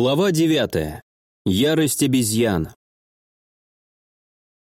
Глава 9. Ярость обезьян.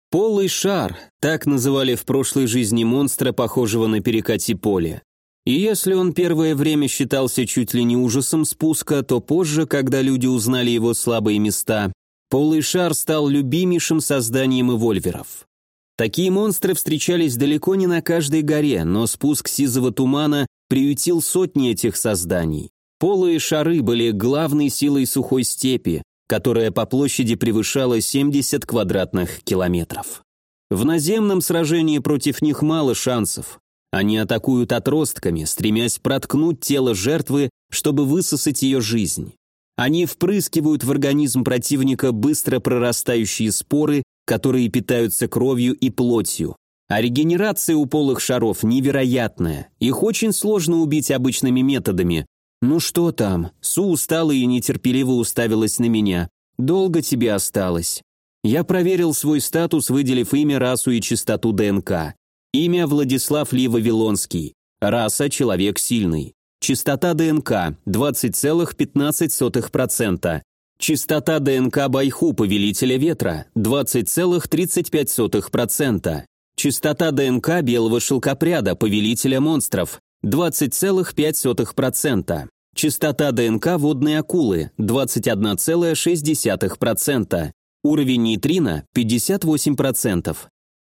Полый шар, так называли в прошлой жизни монстра, похожего на перекати поле. И если он первое время считался чуть ли не ужасом спуска, то позже, когда люди узнали его слабые места, полый шар стал любимейшим созданием эвольверов. Такие монстры встречались далеко не на каждой горе, но спуск сизого тумана приютил сотни этих созданий. Полые шары были главной силой сухой степи, которая по площади превышала 70 квадратных километров. В наземном сражении против них мало шансов. Они атакуют отростками, стремясь проткнуть тело жертвы, чтобы высосать ее жизнь. Они впрыскивают в организм противника быстро прорастающие споры, которые питаются кровью и плотью. А регенерация у полых шаров невероятная. Их очень сложно убить обычными методами, «Ну что там?» Су устала и нетерпеливо уставилась на меня. «Долго тебе осталось?» Я проверил свой статус, выделив имя, расу и частоту ДНК. Имя Владислав Ли Вавилонский. Раса – человек сильный. Частота ДНК – 20,15%. Частота ДНК Байху, повелителя ветра – 20,35%. Частота ДНК белого шелкопряда, повелителя монстров – 20,5%. Частота ДНК водной акулы 21,6%. Уровень нейтрино 58%.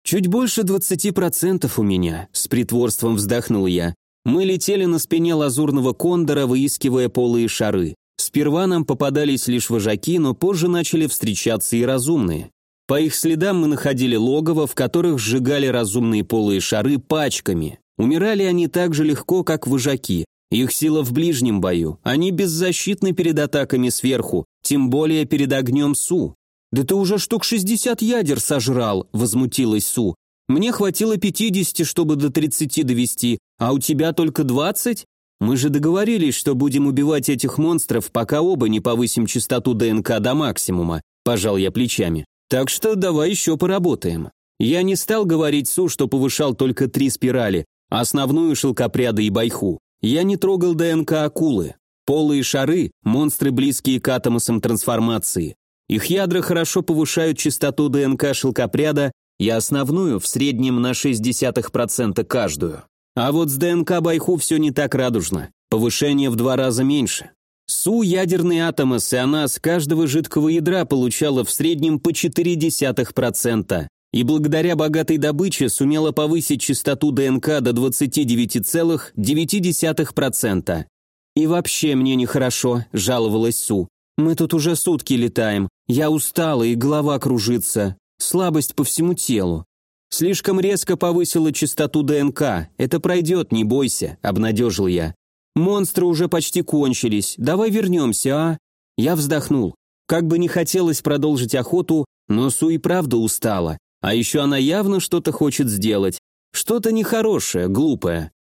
Чуть больше 20% у меня, с притворством вздохнул я. Мы летели на спине лазурного кондора, выискивая полые шары. Сперва нам попадались лишь вожаки, но позже начали встречаться и разумные. По их следам мы находили логово, в которых сжигали разумные полые шары пачками. Умирали они так же легко, как вожаки, их сила в ближнем бою. Они беззащитны перед атаками сверху, тем более перед огнем Су. «Да ты уже штук 60 ядер сожрал», — возмутилась Су. «Мне хватило 50, чтобы до 30 довести, а у тебя только 20? Мы же договорились, что будем убивать этих монстров, пока оба не повысим частоту ДНК до максимума», — пожал я плечами. «Так что давай еще поработаем». Я не стал говорить Су, что повышал только три спирали, основную шелкопряда и байху. Я не трогал ДНК акулы. Полые шары – монстры, близкие к атомосам трансформации. Их ядра хорошо повышают частоту ДНК шелкопряда и основную в среднем на 0,6% каждую. А вот с ДНК Байху все не так радужно. Повышение в два раза меньше. Су – ядерный атомос, и она с каждого жидкого ядра получала в среднем по 0,4% и благодаря богатой добыче сумела повысить частоту ДНК до 29,9%. «И вообще мне нехорошо», – жаловалась Су. «Мы тут уже сутки летаем. Я устала и голова кружится. Слабость по всему телу. Слишком резко повысила частоту ДНК. Это пройдет, не бойся», – обнадежил я. «Монстры уже почти кончились. Давай вернемся, а?» Я вздохнул. Как бы не хотелось продолжить охоту, но Су и правда устала. А еще она явно что-то хочет сделать. Что-то нехорошее, глупое.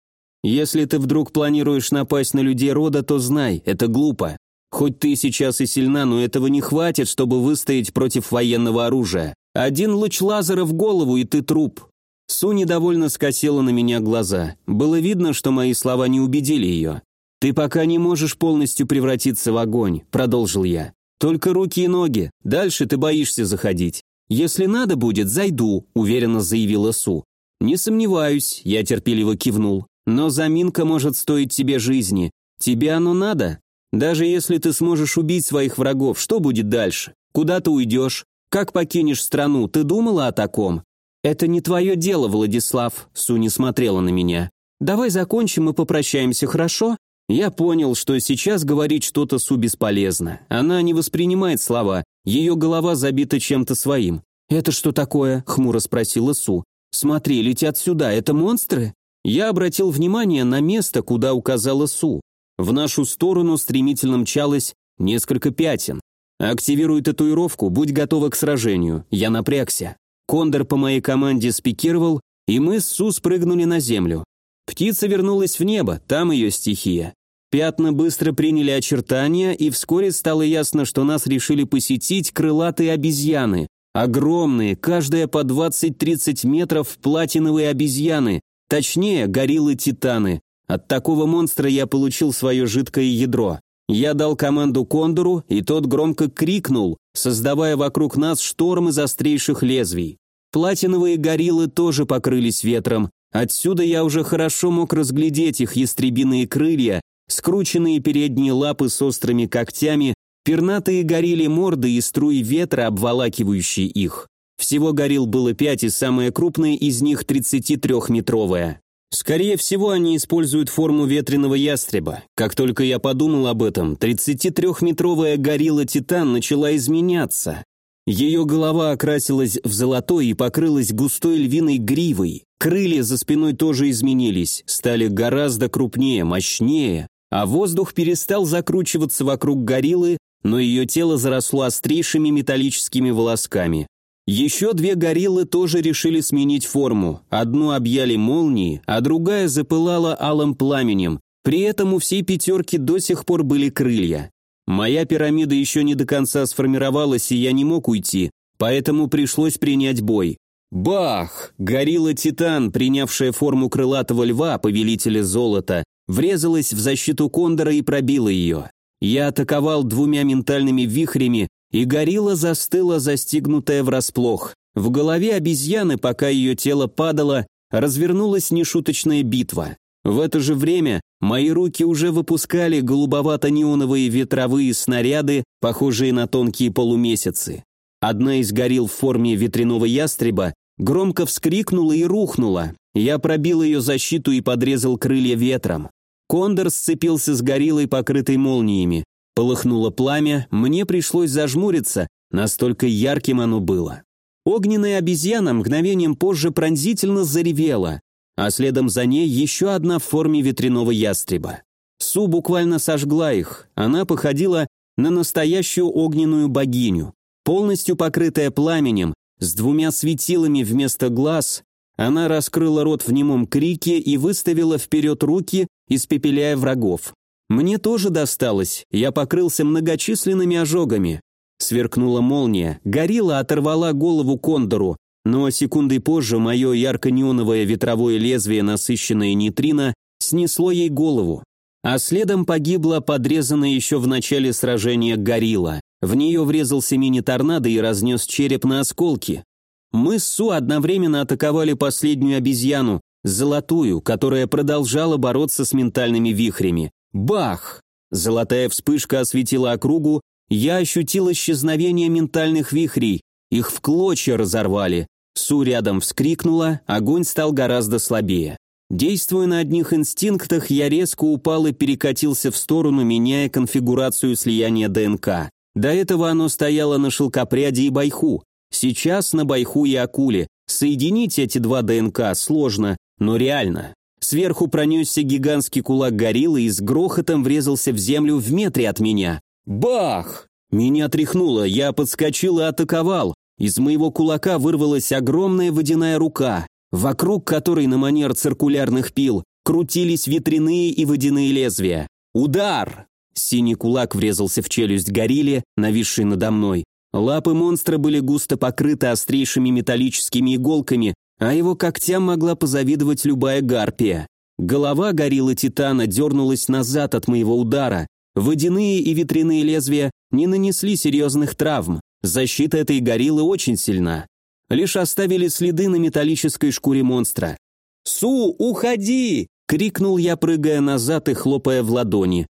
Если ты вдруг планируешь напасть на людей рода, то знай, это глупо. Хоть ты сейчас и сильна, но этого не хватит, чтобы выстоять против военного оружия. Один луч лазера в голову, и ты труп. Су недовольно скосила на меня глаза. Было видно, что мои слова не убедили ее. «Ты пока не можешь полностью превратиться в огонь», — продолжил я. «Только руки и ноги. Дальше ты боишься заходить. «Если надо будет, зайду», — уверенно заявила Су. «Не сомневаюсь», — я терпеливо кивнул. «Но заминка может стоить тебе жизни. Тебе оно надо? Даже если ты сможешь убить своих врагов, что будет дальше? Куда ты уйдешь? Как покинешь страну? Ты думала о таком?» «Это не твое дело, Владислав», — Су не смотрела на меня. «Давай закончим и попрощаемся, хорошо?» Я понял, что сейчас говорить что-то Су бесполезно. Она не воспринимает слова, ее голова забита чем-то своим. «Это что такое?» — хмуро спросила Су. «Смотри, летят сюда, это монстры?» Я обратил внимание на место, куда указала Су. В нашу сторону стремительно мчалось несколько пятен. «Активируй татуировку, будь готова к сражению». Я напрягся. Кондор по моей команде спикировал, и мы с Су спрыгнули на землю. Птица вернулась в небо, там ее стихия. Пятна быстро приняли очертания, и вскоре стало ясно, что нас решили посетить крылатые обезьяны. Огромные, каждая по 20-30 метров платиновые обезьяны, точнее, гориллы-титаны. От такого монстра я получил свое жидкое ядро. Я дал команду Кондору, и тот громко крикнул, создавая вокруг нас шторм из острейших лезвий. Платиновые гориллы тоже покрылись ветром. Отсюда я уже хорошо мог разглядеть их ястребиные крылья, скрученные передние лапы с острыми когтями, пернатые горили морды и струи ветра, обволакивающие их. Всего горил было пять, и самая крупная из них 33-метровая. Скорее всего, они используют форму ветреного ястреба. Как только я подумал об этом, 33-метровая горилла Титан начала изменяться. Ее голова окрасилась в золотой и покрылась густой львиной гривой. Крылья за спиной тоже изменились, стали гораздо крупнее, мощнее, а воздух перестал закручиваться вокруг гориллы, но ее тело заросло острейшими металлическими волосками. Еще две гориллы тоже решили сменить форму. Одну объяли молнии, а другая запылала алым пламенем. При этом у всей пятерки до сих пор были крылья. Моя пирамида еще не до конца сформировалась, и я не мог уйти, поэтому пришлось принять бой. Бах! Горилла-титан, принявшая форму крылатого льва, повелителя золота, врезалась в защиту кондора и пробила ее. Я атаковал двумя ментальными вихрями, и горилла застыла, застигнутая врасплох. В голове обезьяны, пока ее тело падало, развернулась нешуточная битва. В это же время мои руки уже выпускали голубовато-неоновые ветровые снаряды, похожие на тонкие полумесяцы. Одна из горил в форме ветряного ястреба громко вскрикнула и рухнула. Я пробил ее защиту и подрезал крылья ветром. Кондор сцепился с гориллой, покрытой молниями. Полыхнуло пламя, мне пришлось зажмуриться, настолько ярким оно было. Огненная обезьяна мгновением позже пронзительно заревела, а следом за ней еще одна в форме ветряного ястреба. Су буквально сожгла их, она походила на настоящую огненную богиню. Полностью покрытая пламенем, с двумя светилами вместо глаз, она раскрыла рот в немом крике и выставила вперед руки, испепеляя врагов. Мне тоже досталось, я покрылся многочисленными ожогами. Сверкнула молния, горилла оторвала голову кондору, но секундой позже мое ярко-неоновое ветровое лезвие, насыщенное нейтрино, снесло ей голову. А следом погибла подрезанная еще в начале сражения горилла. В нее врезался мини-торнадо и разнес череп на осколки. Мы с Су одновременно атаковали последнюю обезьяну, золотую, которая продолжала бороться с ментальными вихрями. Бах! Золотая вспышка осветила округу, я ощутил исчезновение ментальных вихрей, их в клочья разорвали. Су рядом вскрикнула, огонь стал гораздо слабее. Действуя на одних инстинктах, я резко упал и перекатился в сторону, меняя конфигурацию слияния ДНК. До этого оно стояло на шелкопряде и байху. Сейчас на байху и акуле. Соединить эти два ДНК сложно, но реально. Сверху пронесся гигантский кулак гориллы и с грохотом врезался в землю в метре от меня. Бах! Меня тряхнуло, я подскочил и атаковал. Из моего кулака вырвалась огромная водяная рука, вокруг которой на манер циркулярных пил крутились ветряные и водяные лезвия. Удар! Синий кулак врезался в челюсть горилле, нависшей надо мной. Лапы монстра были густо покрыты острейшими металлическими иголками, а его когтям могла позавидовать любая гарпия. Голова гориллы Титана дернулась назад от моего удара. Водяные и ветряные лезвия не нанесли серьезных травм. Защита этой гориллы очень сильна. Лишь оставили следы на металлической шкуре монстра. «Су, уходи!» — крикнул я, прыгая назад и хлопая в ладони.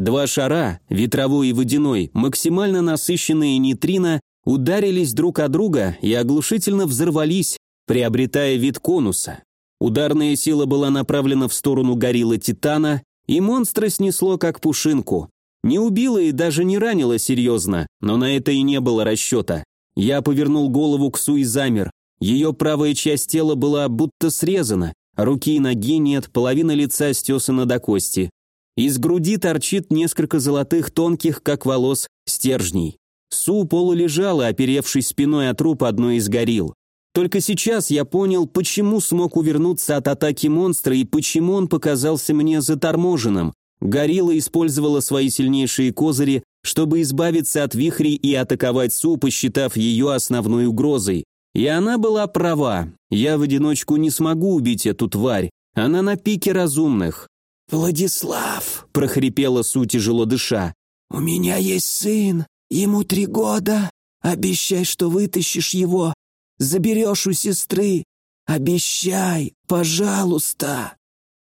Два шара, ветровой и водяной, максимально насыщенные нейтрино, ударились друг о друга и оглушительно взорвались, приобретая вид конуса. Ударная сила была направлена в сторону гориллы Титана, и монстра снесло как пушинку. Не убило и даже не ранило серьезно, но на это и не было расчета. Я повернул голову к Су и замер. Ее правая часть тела была будто срезана, руки и ноги нет, половина лица стесана до кости. Из груди торчит несколько золотых тонких, как волос, стержней. Су полулежала, оперевшись спиной от труп одной из горилл. Только сейчас я понял, почему смог увернуться от атаки монстра и почему он показался мне заторможенным. Горилла использовала свои сильнейшие козыри, чтобы избавиться от вихрей и атаковать Су, посчитав ее основной угрозой. И она была права. Я в одиночку не смогу убить эту тварь. Она на пике разумных. «Владислав!» – прохрипела Су, тяжело дыша. «У меня есть сын, ему три года. Обещай, что вытащишь его, заберешь у сестры. Обещай, пожалуйста!»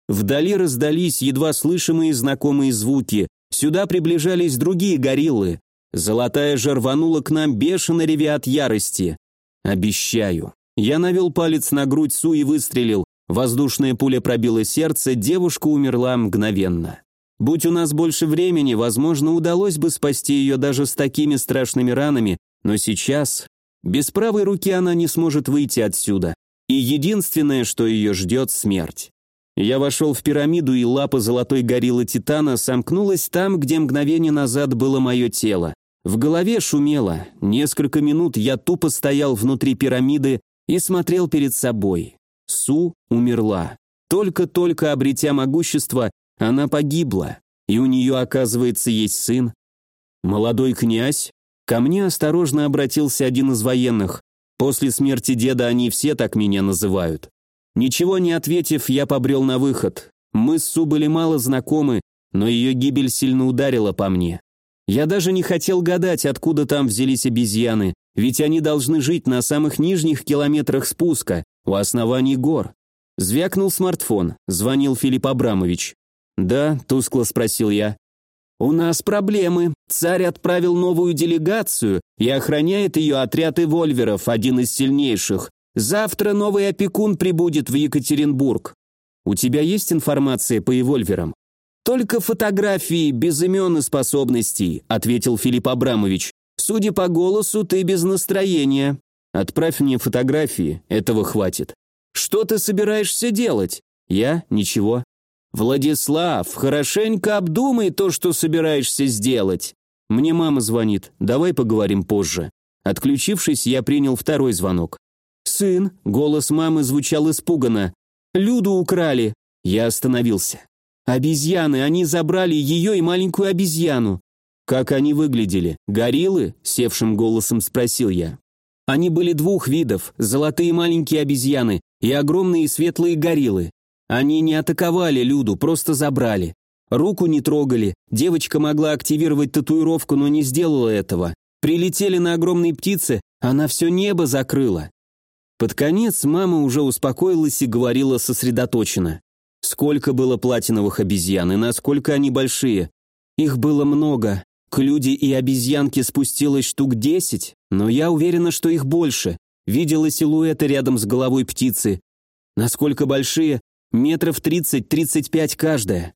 Вдали раздались едва слышимые знакомые звуки. Сюда приближались другие гориллы. Золотая же рванула к нам, бешено ревя от ярости. «Обещаю». Я навел палец на грудь Су и выстрелил. Воздушная пуля пробила сердце, девушка умерла мгновенно. Будь у нас больше времени, возможно, удалось бы спасти ее даже с такими страшными ранами, но сейчас без правой руки она не сможет выйти отсюда. И единственное, что ее ждет, смерть. Я вошел в пирамиду, и лапа золотой гориллы Титана сомкнулась там, где мгновение назад было мое тело. В голове шумело. Несколько минут я тупо стоял внутри пирамиды и смотрел перед собой. Су умерла. Только-только обретя могущество, она погибла, и у нее, оказывается, есть сын. Молодой князь? Ко мне осторожно обратился один из военных. После смерти деда они все так меня называют. Ничего не ответив, я побрел на выход. Мы с Су были мало знакомы, но ее гибель сильно ударила по мне. Я даже не хотел гадать, откуда там взялись обезьяны, ведь они должны жить на самых нижних километрах спуска, у оснований гор. Звякнул смартфон, звонил Филипп Абрамович. «Да», — тускло спросил я. «У нас проблемы. Царь отправил новую делегацию и охраняет ее отряд эвольверов, один из сильнейших. Завтра новый опекун прибудет в Екатеринбург. У тебя есть информация по эвольверам? Только фотографии, без имен и способностей, ответил Филипп Абрамович. Судя по голосу, ты без настроения. Отправь мне фотографии, этого хватит. Что ты собираешься делать? Я? Ничего. Владислав, хорошенько обдумай то, что собираешься сделать. Мне мама звонит, давай поговорим позже. Отключившись, я принял второй звонок. «Сын!» — голос мамы звучал испуганно. «Люду украли!» Я остановился. «Обезьяны! Они забрали ее и маленькую обезьяну!» «Как они выглядели? Гориллы?» — севшим голосом спросил я. Они были двух видов – золотые маленькие обезьяны и огромные светлые гориллы. Они не атаковали Люду, просто забрали. Руку не трогали, девочка могла активировать татуировку, но не сделала этого. Прилетели на огромной птице, она все небо закрыла. Под конец мама уже успокоилась и говорила сосредоточенно. Сколько было платиновых обезьян и насколько они большие? Их было много. К люди и обезьянке спустилось штук десять, но я уверена, что их больше. Видела силуэты рядом с головой птицы. Насколько большие? Метров тридцать-тридцать пять каждая.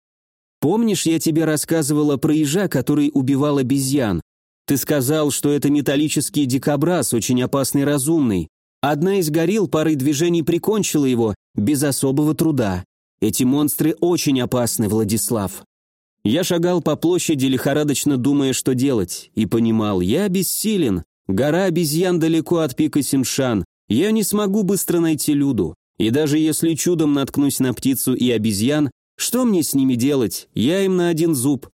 Помнишь, я тебе рассказывала про ежа, который убивал обезьян? Ты сказал, что это металлический дикобраз, очень опасный разумный. Одна из горилл парой движений прикончила его без особого труда. Эти монстры очень опасны, Владислав. Я шагал по площади, лихорадочно думая, что делать, и понимал, я бессилен. Гора обезьян далеко от пика Симшан. Я не смогу быстро найти Люду. И даже если чудом наткнусь на птицу и обезьян, что мне с ними делать? Я им на один зуб.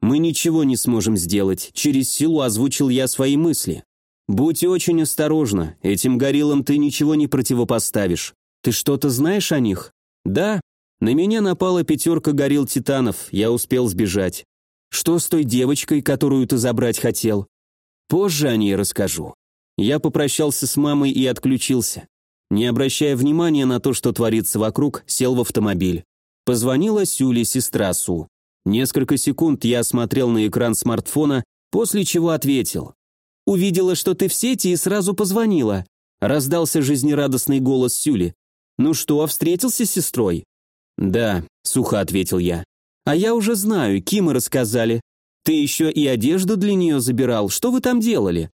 Мы ничего не сможем сделать. Через силу озвучил я свои мысли. «Будь очень осторожна, этим гориллам ты ничего не противопоставишь. Ты что-то знаешь о них?» «Да. На меня напала пятерка горилл-титанов, я успел сбежать. Что с той девочкой, которую ты забрать хотел?» «Позже о ней расскажу». Я попрощался с мамой и отключился. Не обращая внимания на то, что творится вокруг, сел в автомобиль. Позвонила Сюле, сестра Су. Несколько секунд я смотрел на экран смартфона, после чего ответил. Увидела, что ты в сети и сразу позвонила. Раздался жизнерадостный голос Сюли. Ну что, встретился с сестрой? Да, сухо ответил я. А я уже знаю, Кимы рассказали. Ты еще и одежду для нее забирал. Что вы там делали?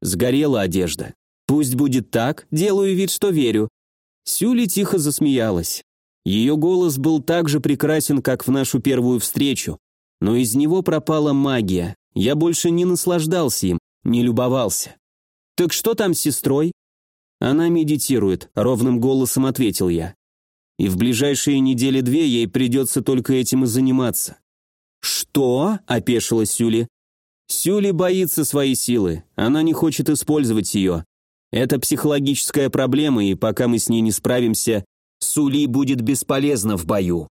Сгорела одежда. Пусть будет так, делаю вид, что верю. Сюли тихо засмеялась. Ее голос был так же прекрасен, как в нашу первую встречу, но из него пропала магия. Я больше не наслаждался им, не любовался. «Так что там с сестрой?» «Она медитирует», — ровным голосом ответил я. «И в ближайшие недели две ей придется только этим и заниматься». «Что?» — опешила Сюли. «Сюли боится своей силы, она не хочет использовать ее. Это психологическая проблема, и пока мы с ней не справимся, Сули будет бесполезна в бою».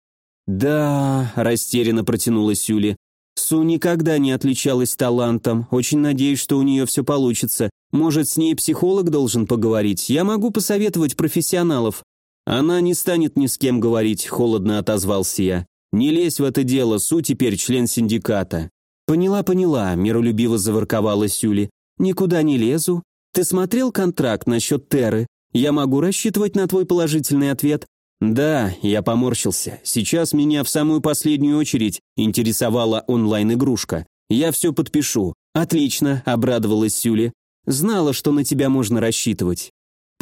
«Да», — растерянно протянула Сюли, Су никогда не отличалась талантом. Очень надеюсь, что у нее все получится. Может, с ней психолог должен поговорить? Я могу посоветовать профессионалов. Она не станет ни с кем говорить, холодно отозвался я. Не лезь в это дело, Су теперь член синдиката. Поняла, поняла, миролюбиво заворковала Сюли. Никуда не лезу. Ты смотрел контракт насчет Терры? Я могу рассчитывать на твой положительный ответ. Да, я поморщился. Сейчас меня в самую последнюю очередь интересовала онлайн-игрушка. Я все подпишу. Отлично, обрадовалась Сюли. Знала, что на тебя можно рассчитывать.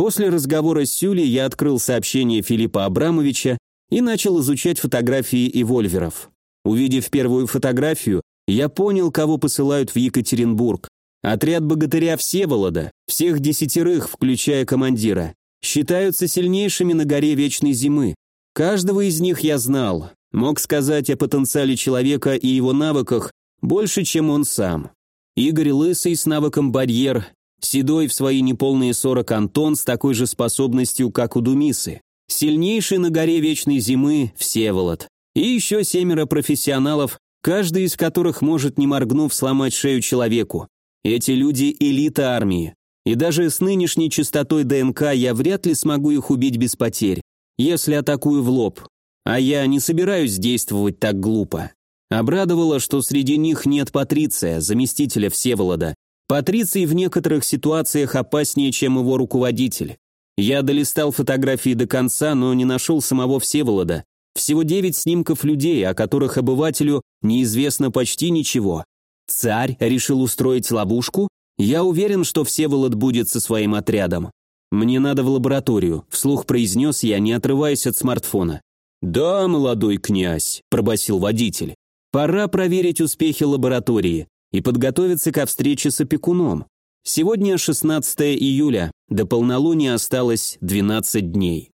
После разговора с Сюли я открыл сообщение Филиппа Абрамовича и начал изучать фотографии эвольверов. Увидев первую фотографию, я понял, кого посылают в Екатеринбург. Отряд богатыря Всеволода, всех десятерых, включая командира считаются сильнейшими на горе Вечной Зимы. Каждого из них я знал, мог сказать о потенциале человека и его навыках больше, чем он сам. Игорь Лысый с навыком «Барьер», Седой в свои неполные 40 Антон с такой же способностью, как у Думисы, сильнейший на горе Вечной Зимы Всеволод, и еще семеро профессионалов, каждый из которых может, не моргнув, сломать шею человеку. Эти люди – элита армии. И даже с нынешней частотой ДНК я вряд ли смогу их убить без потерь, если атакую в лоб. А я не собираюсь действовать так глупо. Обрадовало, что среди них нет Патриция, заместителя Всеволода. Патриций в некоторых ситуациях опаснее, чем его руководитель. Я долистал фотографии до конца, но не нашел самого Всеволода. Всего девять снимков людей, о которых обывателю неизвестно почти ничего. Царь решил устроить ловушку? Я уверен, что Всеволод будет со своим отрядом. Мне надо в лабораторию, вслух произнес я, не отрываясь от смартфона. Да, молодой князь, пробасил водитель. Пора проверить успехи лаборатории и подготовиться ко встрече с опекуном. Сегодня 16 июля, до полнолуния осталось 12 дней.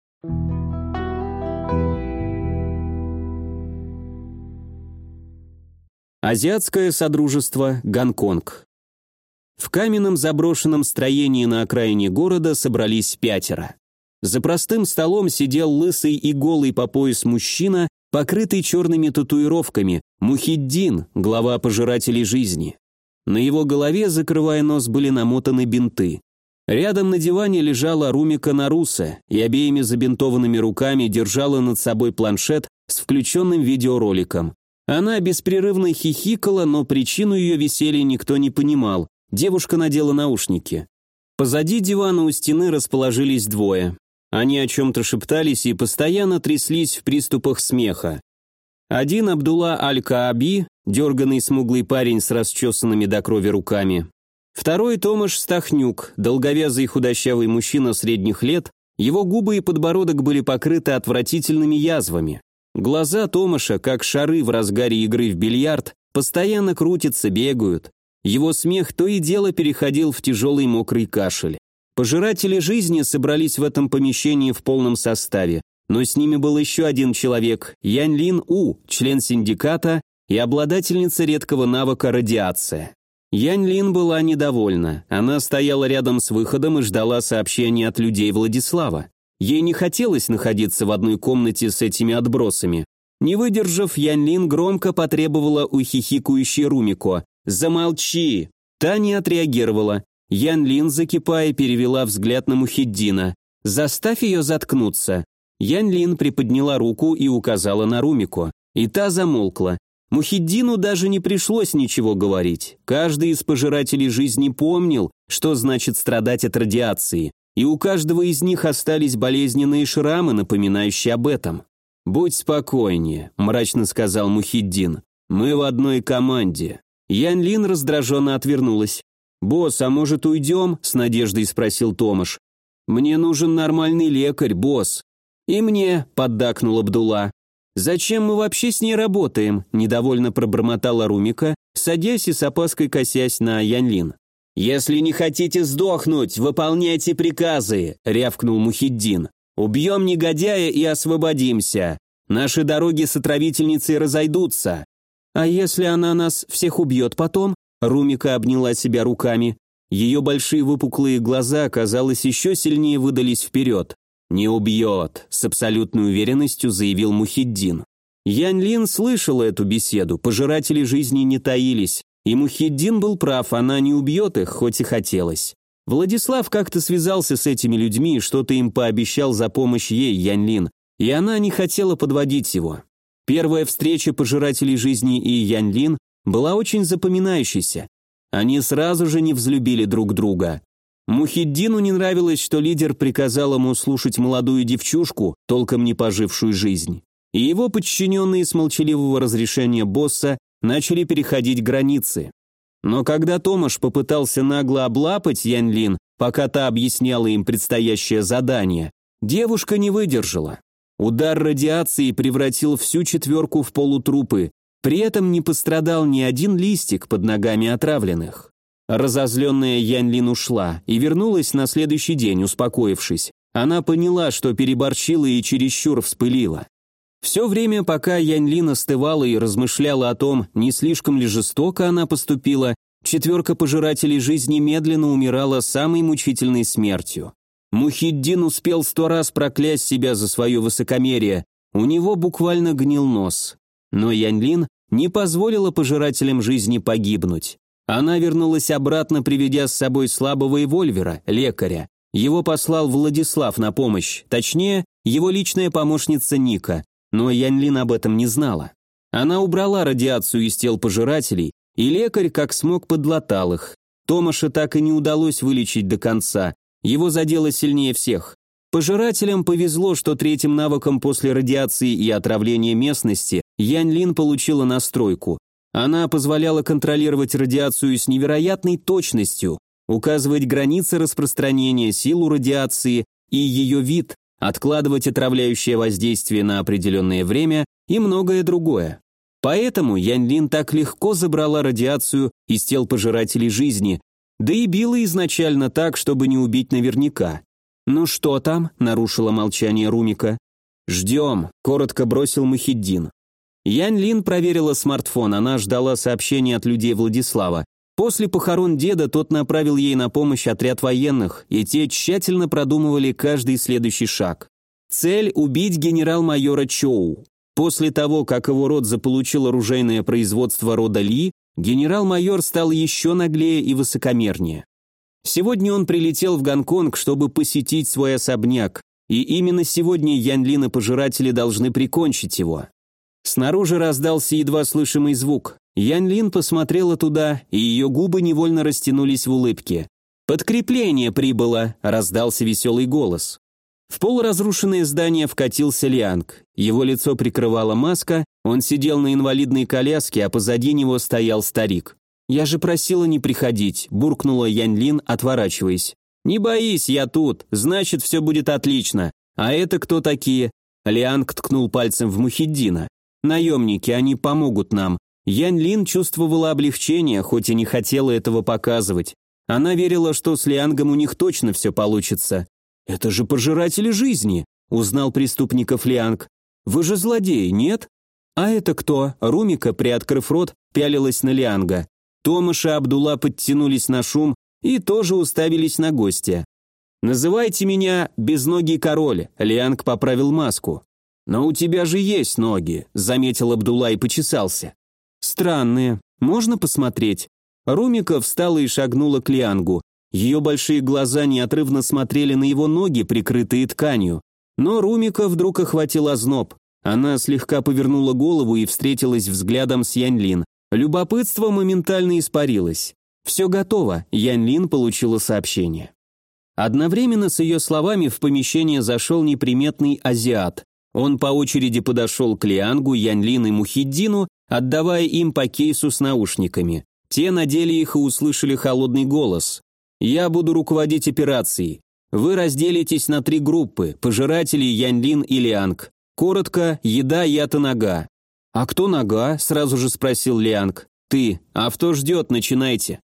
Азиатское содружество, Гонконг. В каменном заброшенном строении на окраине города собрались пятеро. За простым столом сидел лысый и голый по пояс мужчина, покрытый черными татуировками, Мухиддин, глава пожирателей жизни. На его голове, закрывая нос, были намотаны бинты. Рядом на диване лежала Румика Наруса и обеими забинтованными руками держала над собой планшет с включенным видеороликом. Она беспрерывно хихикала, но причину ее веселья никто не понимал, Девушка надела наушники. Позади дивана у стены расположились двое. Они о чем-то шептались и постоянно тряслись в приступах смеха. Один Абдулла Аль-Кааби, дерганный смуглый парень с расчесанными до крови руками. Второй Томаш Стахнюк, долговязый худощавый мужчина средних лет, его губы и подбородок были покрыты отвратительными язвами. Глаза Томаша, как шары в разгаре игры в бильярд, постоянно крутятся, бегают. Его смех то и дело переходил в тяжелый мокрый кашель. Пожиратели жизни собрались в этом помещении в полном составе, но с ними был еще один человек, Янь Лин У, член синдиката и обладательница редкого навыка радиация. Янь Лин была недовольна. Она стояла рядом с выходом и ждала сообщения от людей Владислава. Ей не хотелось находиться в одной комнате с этими отбросами. Не выдержав, Янь Лин громко потребовала у хихикующей Румико. «Замолчи!» Та не отреагировала. Ян Лин, закипая, перевела взгляд на Мухиддина. «Заставь ее заткнуться». Ян Лин приподняла руку и указала на Румико. И та замолкла. Мухиддину даже не пришлось ничего говорить. Каждый из пожирателей жизни помнил, что значит страдать от радиации, и у каждого из них остались болезненные шрамы, напоминающие об этом. «Будь спокойнее», – мрачно сказал Мухиддин. «Мы в одной команде. Ян Лин раздраженно отвернулась. «Босс, а может уйдем?» – с надеждой спросил Томаш. «Мне нужен нормальный лекарь, босс». «И мне», – поддакнул Абдула. «Зачем мы вообще с ней работаем?» – недовольно пробормотала Румика, садясь и с опаской косясь на Янлин. «Если не хотите сдохнуть, выполняйте приказы», – рявкнул Мухиддин. «Убьем негодяя и освободимся. Наши дороги с отравительницей разойдутся. «А если она нас всех убьет потом?» Румика обняла себя руками. Ее большие выпуклые глаза, казалось, еще сильнее выдались вперед. «Не убьет», — с абсолютной уверенностью заявил Мухиддин. Янь Лин слышала эту беседу, пожиратели жизни не таились, и Мухиддин был прав, она не убьет их, хоть и хотелось. Владислав как-то связался с этими людьми и что-то им пообещал за помощь ей, Янь Лин, и она не хотела подводить его. Первая встреча пожирателей жизни и Янь Лин была очень запоминающейся. Они сразу же не взлюбили друг друга. Мухиддину не нравилось, что лидер приказал ему слушать молодую девчушку, толком не пожившую жизнь. И его подчиненные с молчаливого разрешения босса начали переходить границы. Но когда Томаш попытался нагло облапать Янь Лин, пока та объясняла им предстоящее задание, девушка не выдержала. Удар радиации превратил всю четверку в полутрупы, при этом не пострадал ни один листик под ногами отравленных. Разозленная Янь Лин ушла и вернулась на следующий день, успокоившись. Она поняла, что переборщила и чересчур вспылила. Все время, пока Янь Лин остывала и размышляла о том, не слишком ли жестоко она поступила, четверка пожирателей жизни медленно умирала самой мучительной смертью. Мухиддин успел сто раз проклясть себя за свое высокомерие, у него буквально гнил нос. Но Янь Лин не позволила пожирателям жизни погибнуть. Она вернулась обратно, приведя с собой слабого эвольвера, лекаря. Его послал Владислав на помощь, точнее, его личная помощница Ника но Яньлин об этом не знала. Она убрала радиацию из тел пожирателей, и лекарь как смог подлатал их. Томаша так и не удалось вылечить до конца, его задело сильнее всех. Пожирателям повезло, что третьим навыком после радиации и отравления местности Янь Лин получила настройку. Она позволяла контролировать радиацию с невероятной точностью, указывать границы распространения, силу радиации и ее вид, откладывать отравляющее воздействие на определенное время и многое другое. Поэтому Янь Лин так легко забрала радиацию из тел пожирателей жизни, да и била изначально так, чтобы не убить наверняка. «Ну что там?» – нарушила молчание Румика. «Ждем», – коротко бросил Мухиддин. Янь Лин проверила смартфон, она ждала сообщений от людей Владислава. После похорон деда тот направил ей на помощь отряд военных, и те тщательно продумывали каждый следующий шаг. Цель – убить генерал-майора Чоу. После того, как его род заполучил оружейное производство рода Ли, генерал-майор стал еще наглее и высокомернее. Сегодня он прилетел в Гонконг, чтобы посетить свой особняк, и именно сегодня Ян Лин и пожиратели должны прикончить его. Снаружи раздался едва слышимый звук. Ян Лин посмотрела туда, и ее губы невольно растянулись в улыбке. «Подкрепление прибыло», — раздался веселый голос. В полуразрушенное здание вкатился Лианг. Его лицо прикрывала маска, он сидел на инвалидной коляске, а позади него стоял старик. «Я же просила не приходить», — буркнула Янь Лин, отворачиваясь. «Не боись, я тут, значит, все будет отлично. А это кто такие?» Лианг ткнул пальцем в Мухиддина. Наемники, они помогут нам. Янь Лин чувствовала облегчение, хоть и не хотела этого показывать. Она верила, что с Лиангом у них точно все получится. «Это же пожиратели жизни», — узнал преступников Лианг. «Вы же злодеи, нет?» «А это кто?» Румика, приоткрыв рот, пялилась на Лианга. Томаш и Абдулла подтянулись на шум и тоже уставились на гостя. «Называйте меня Безногий Король», — Лианг поправил маску. «Но у тебя же есть ноги», — заметил Абдулла и почесался. «Странные. Можно посмотреть?» Румика встала и шагнула к Лиангу. Ее большие глаза неотрывно смотрели на его ноги, прикрытые тканью. Но Румика вдруг охватил озноб. Она слегка повернула голову и встретилась взглядом с Яньлин. Любопытство моментально испарилось. «Все готово», — Яньлин получила сообщение. Одновременно с ее словами в помещение зашел неприметный азиат. Он по очереди подошел к Лиангу, Яньлин и Мухиддину, отдавая им по кейсу с наушниками. Те надели их и услышали холодный голос. «Я буду руководить операцией. Вы разделитесь на три группы – пожиратели Яньлин и Лианг. Коротко, еда, яд и нога». «А кто нога?» – сразу же спросил Лианг. «Ты. Авто ждет, начинайте».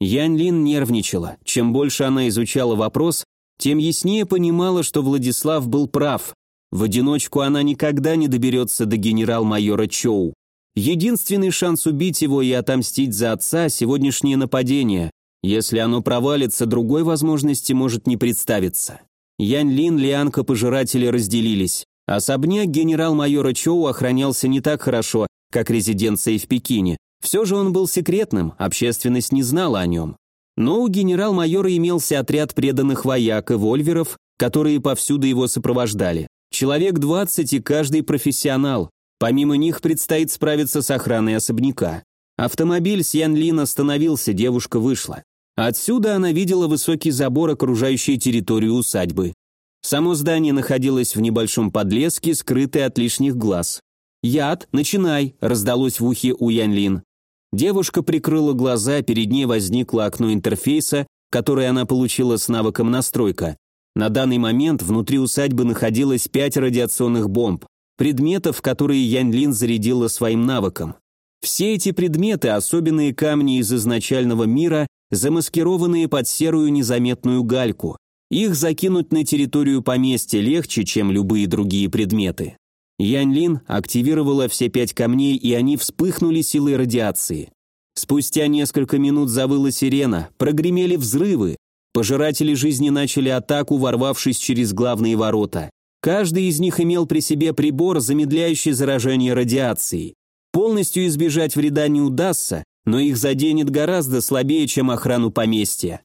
Яньлин нервничала. Чем больше она изучала вопрос, тем яснее понимала, что Владислав был прав. В одиночку она никогда не доберется до генерал-майора Чоу. Единственный шанс убить его и отомстить за отца – сегодняшнее нападение. Если оно провалится, другой возможности может не представиться. Янь Лин, Лианка, пожиратели разделились. Особняк генерал-майора Чоу охранялся не так хорошо, как резиденция в Пекине. Все же он был секретным, общественность не знала о нем. Но у генерал-майора имелся отряд преданных вояк и вольверов, которые повсюду его сопровождали. Человек 20 и каждый профессионал. Помимо них предстоит справиться с охраной особняка. Автомобиль с Ян Лин остановился, девушка вышла. Отсюда она видела высокий забор, окружающий территорию усадьбы. Само здание находилось в небольшом подлеске, скрытое от лишних глаз. «Яд, начинай!» – раздалось в ухе у Янлин. Девушка прикрыла глаза, перед ней возникло окно интерфейса, которое она получила с навыком настройка. На данный момент внутри усадьбы находилось пять радиационных бомб, предметов, которые Янлин зарядила своим навыком. Все эти предметы – особенные камни из изначального мира, замаскированные под серую незаметную гальку. Их закинуть на территорию поместья легче, чем любые другие предметы. Янь активировала все пять камней, и они вспыхнули силой радиации. Спустя несколько минут завыла сирена, прогремели взрывы. Пожиратели жизни начали атаку, ворвавшись через главные ворота. Каждый из них имел при себе прибор, замедляющий заражение радиацией. Полностью избежать вреда не удастся, но их заденет гораздо слабее, чем охрану поместья.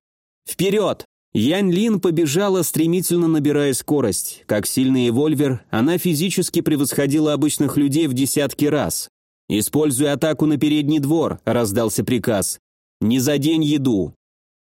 «Вперед!» Янь Лин побежала, стремительно набирая скорость. Как сильный эвольвер, она физически превосходила обычных людей в десятки раз. «Используй атаку на передний двор», – раздался приказ. «Не задень еду».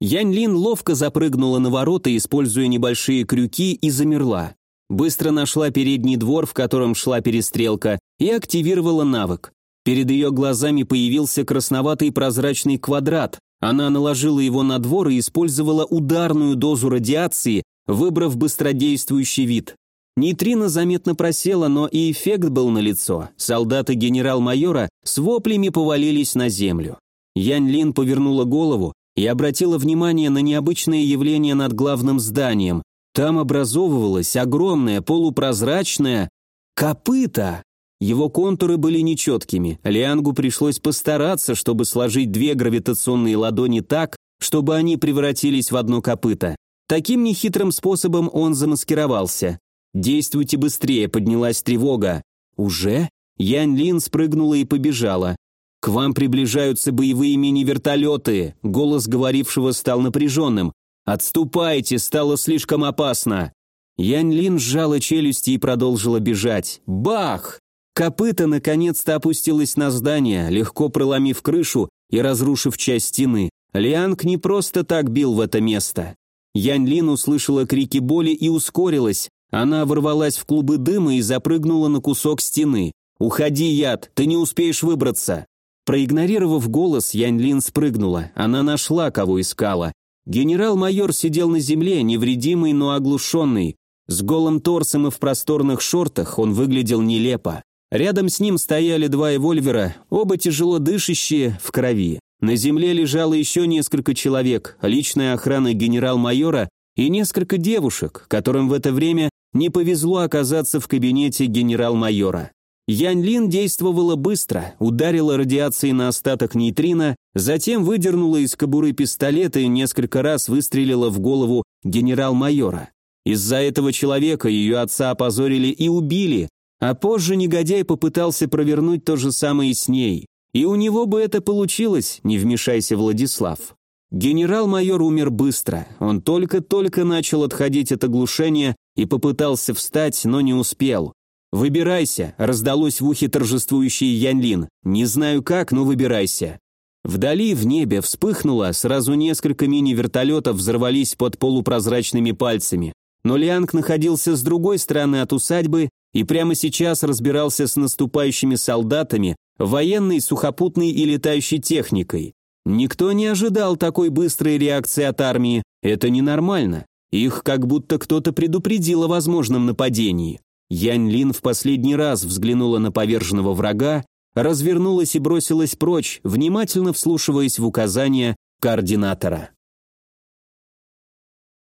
Янь Лин ловко запрыгнула на ворота, используя небольшие крюки, и замерла. Быстро нашла передний двор, в котором шла перестрелка, и активировала навык. Перед ее глазами появился красноватый прозрачный квадрат. Она наложила его на двор и использовала ударную дозу радиации, выбрав быстродействующий вид. Нейтрино заметно просела, но и эффект был налицо. Солдаты генерал-майора с воплями повалились на землю. Янь Лин повернула голову и обратила внимание на необычное явление над главным зданием. Там образовывалось огромное полупрозрачное копыто. Его контуры были нечеткими. Лиангу пришлось постараться, чтобы сложить две гравитационные ладони так, чтобы они превратились в одно копыто. Таким нехитрым способом он замаскировался. «Действуйте быстрее», — поднялась тревога. «Уже?» Янь Лин спрыгнула и побежала. «К вам приближаются боевые мини-вертолеты», — голос говорившего стал напряженным. «Отступайте, стало слишком опасно». Янь Лин сжала челюсти и продолжила бежать. «Бах!» Копыта наконец-то опустилась на здание, легко проломив крышу и разрушив часть стены. Лианг не просто так бил в это место. Янь Лин услышала крики боли и ускорилась. Она ворвалась в клубы дыма и запрыгнула на кусок стены. «Уходи, яд, ты не успеешь выбраться!» Проигнорировав голос, Янь Лин спрыгнула. Она нашла, кого искала. Генерал-майор сидел на земле, невредимый, но оглушенный. С голым торсом и в просторных шортах он выглядел нелепо. Рядом с ним стояли два эвольвера, оба тяжело дышащие, в крови. На земле лежало еще несколько человек, личная охрана генерал-майора и несколько девушек, которым в это время не повезло оказаться в кабинете генерал-майора. Янь Лин действовала быстро, ударила радиацией на остаток нейтрина, затем выдернула из кобуры пистолет и несколько раз выстрелила в голову генерал-майора. Из-за этого человека ее отца опозорили и убили, а позже негодяй попытался провернуть то же самое с ней. И у него бы это получилось, не вмешайся, Владислав. Генерал-майор умер быстро. Он только-только начал отходить от оглушения и попытался встать, но не успел. «Выбирайся», — раздалось в ухе торжествующий Янлин. «Не знаю как, но выбирайся». Вдали, в небе, вспыхнуло, сразу несколько мини-вертолетов взорвались под полупрозрачными пальцами. Но Лианг находился с другой стороны от усадьбы и прямо сейчас разбирался с наступающими солдатами, военной, сухопутной и летающей техникой. Никто не ожидал такой быстрой реакции от армии, это ненормально. Их как будто кто-то предупредил о возможном нападении. Янь Лин в последний раз взглянула на поверженного врага, развернулась и бросилась прочь, внимательно вслушиваясь в указания координатора.